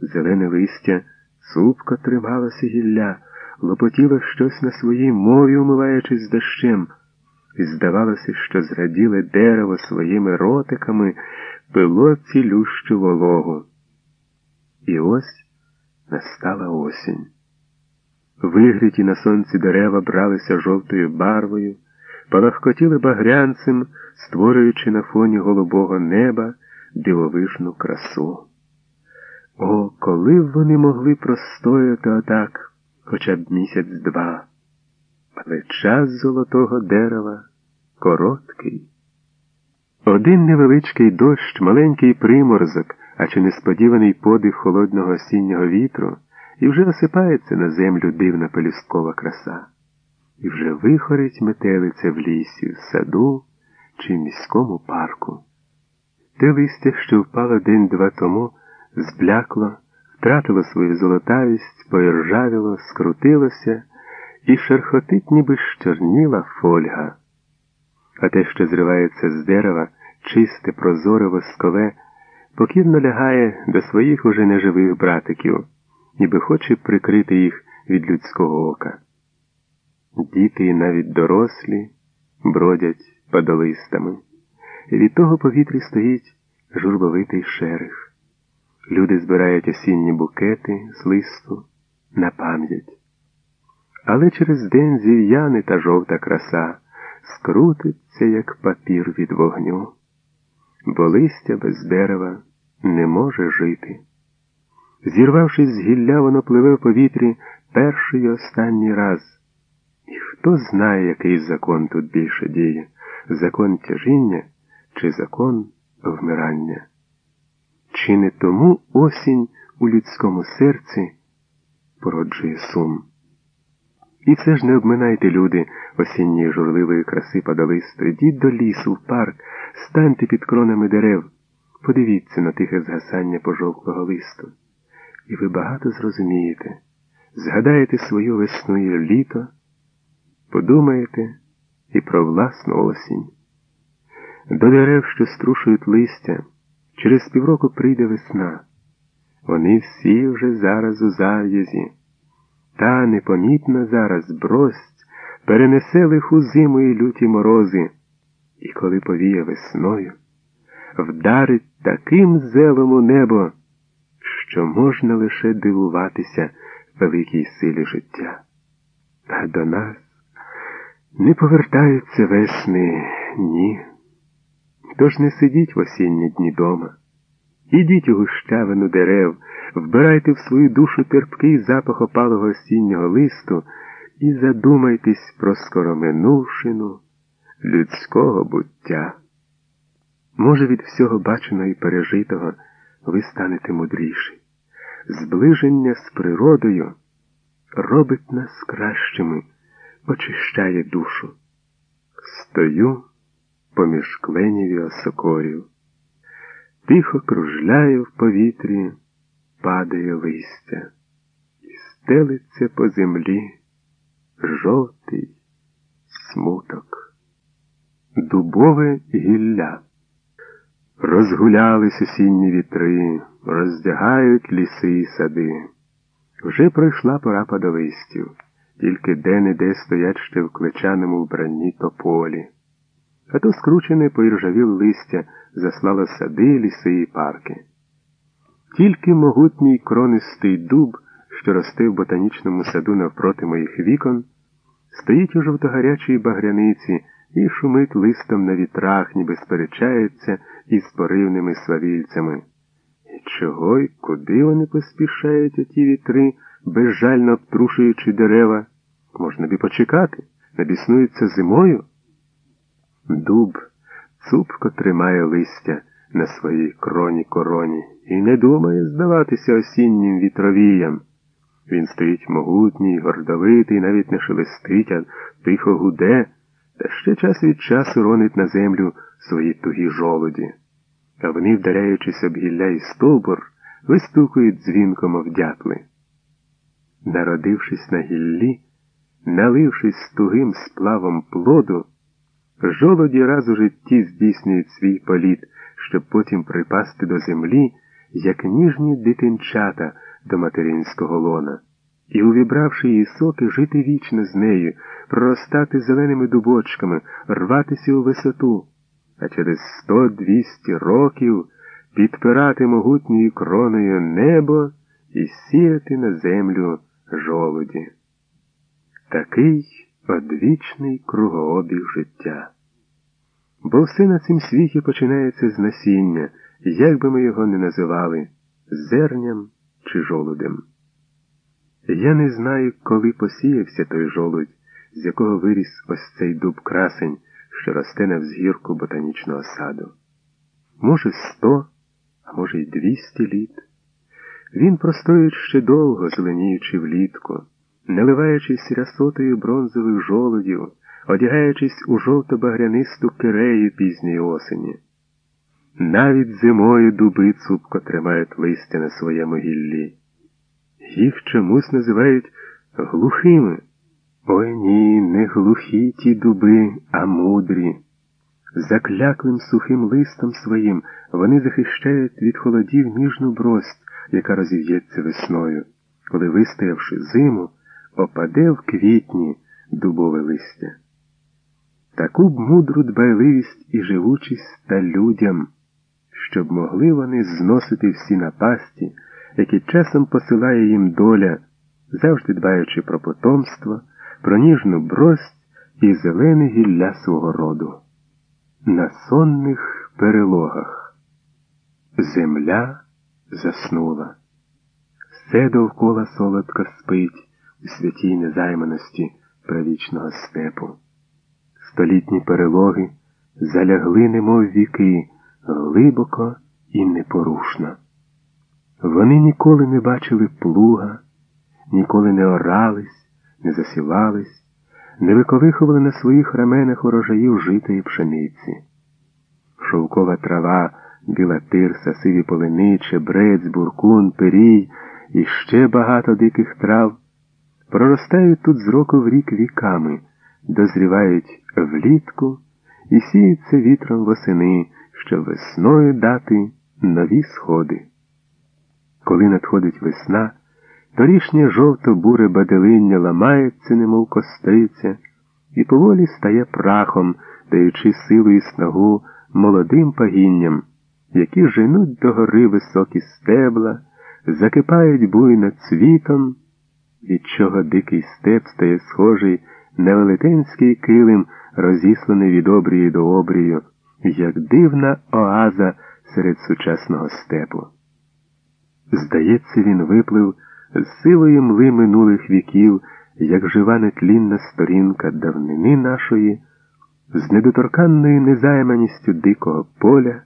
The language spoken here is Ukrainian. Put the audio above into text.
зелене листя, цупко трималося гілля, лопотіло щось на своїй мові, умиваючись дощем, і здавалося, що зраділе дерево своїми ротиками пило цілющу вологу. І ось настала осінь. Вигріті на сонці дерева бралися жовтою барвою, палахкотіли багрянцем, створюючи на фоні голубого неба дивовижну красу. О, коли б вони могли простояти отак хоча б місяць два, але час золотого дерева короткий. Один невеличкий дощ, маленький приморзок, а чи несподіваний подих холодного осіннього вітру, і вже осипається на землю дивна пелюсткова краса, і вже вихорить метелиця в лісі, в саду чи в міському парку. Те листя, що впало день-два тому, зблякло, втратило свою золотавість, поіржавіло, скрутилося і шерхотить, ніби щорніла фольга. А те, що зривається з дерева, чисте, прозоре воскове, покірно лягає до своїх уже неживих братиків, ніби хоче прикрити їх від людського ока. Діти і навіть дорослі бродять падолистами, від того повітрі стоїть журбовитий шерих. Люди збирають осінні букети з листу на пам'ять. Але через день зів'яне та жовта краса скрутиться, як папір від вогню, бо листя без дерева не може жити. Зірвавшись з гілля, воно пливе в повітрі перший і останній раз. І хто знає, який закон тут більше діє закон тяжіння чи закон вмирання? Чи не тому осінь у людському серці породжує сум? І все ж не обминайте, люди, осінньої журливої краси падалисто. Йдіть до лісу, в парк, станьте під кронами дерев, подивіться на тихе згасання пожовклого листу. І ви багато зрозумієте, згадаєте свою весну і літо, подумаєте і про власну осінь. До дерев, що струшують листя, через півроку прийде весна. Вони всі вже зараз у зав'язі. Та непомітна зараз брость перенесе лиху зиму і люті морози, і коли повіє весною, вдарить таким зелом у небо, що можна лише дивуватися великій силі життя. А до нас не повертаються весни, ні. Тож не сидіть в осінні дні дома. Ідіть у гущавину дерев, вбирайте в свою душу терпкий запах опалого осіннього листу і задумайтесь про скороминувшину людського буття. Може, від всього баченого і пережитого ви станете мудріші. Зближення з природою робить нас кращими, очищає душу. Стою поміж кленів і осокорів. Тихо кружляє в повітрі, падає листя, і стелиться по землі жовтий смуток. Дубове гілля. Розгулялись осінні вітри, роздягають ліси і сади. Вже пройшла пора падолистів, тільки де-не-де стоять ще в клечаному вбранні тополі а то скручене поіржавіле листя заслало сади, ліси і парки. Тільки могутній кронистий дуб, що росте в ботанічному саду навпроти моїх вікон, стоїть у жовтогарячій багряниці і шумить листом на вітрах, ніби сперечається із поривними свавільцями. І чого й куди вони поспішають оті вітри, безжально обтрушуючи дерева? Можна б почекати, набіснуються зимою. Дуб цупко тримає листя на своїй кроні короні і не думає здаватися осіннім вітровіям. Він стоїть могутній, гордовитий, навіть не шелестить, а тихо гуде, та ще час від часу ронить на землю свої тугі жолоді. А вони, вдаряючись об гілля і стовбур, вистукують дзвінком мов дятли. Народившись на гіллі, налившись тугим сплавом плоду, Жолоді раз у житті здійснюють свій політ, щоб потім припасти до землі як ніжні дитинчата до материнського лона, і, увібравши її соки, жити вічно з нею, проростати зеленими дубочками, рватися у висоту, а через сто-двісті років підпирати могутньою кроною небо і сіяти на землю жолуді. Такий одвічний кругообіг життя. Бо все на цім світі починається з насіння, як би ми його не називали, зерням чи жолудем. Я не знаю, коли посіявся той жолудь, з якого виріс ось цей дуб красень, що росте на взгірку ботанічного саду. Може, сто, а може, й двісті літ. Він простоїть ще довго, зеленіючи влітку, наливаючись рясотою бронзових жолудів, одягаючись у жовто-багрянисту кирею пізньої осені. Навіть зимою дуби цупко тримають листя на своєму гіллі. Їх чомусь називають глухими. Ой ні, не глухі ті дуби, а мудрі. Закляклим сухим листом своїм вони захищають від холодів ніжну брость, яка розів'ється весною, коли, вистоявши зиму, опаде в квітні дубове листя. Таку б мудру дбайливість і живучість та людям, щоб могли вони зносити всі напасті, які часом посилає їм доля, завжди дбаючи про потомство, про ніжну брость і зелене гілля свого роду. На сонних перелогах земля заснула. Все довкола солодко спить святій незайманості правічного степу. Столітні перелоги залягли, немов віки, глибоко і непорушно. Вони ніколи не бачили плуга, ніколи не орались, не засівались, не виколихували на своїх раменах урожаїв житої пшениці. Шовкова трава, біла тирса, сиві полини, чебрець, буркун, пирій і ще багато диких трав проростають тут з року в рік віками, дозрівають влітку і сіються вітром восени, щоб весною дати нові сходи. Коли надходить весна, торішнє жовто-буре баделиння ламається, немов костриця, і поволі стає прахом, даючи силу і снагу молодим пагінням, які женуть до гори високі стебла, закипають буйно цвітом, від чого дикий степ стає схожий на велетенський килим, розісланий від обрії до обрію, як дивна оаза серед сучасного степу. Здається, він виплив з силою мли минулих віків, як жива нетлінна сторінка давнини нашої, з недоторканною незайманістю дикого поля.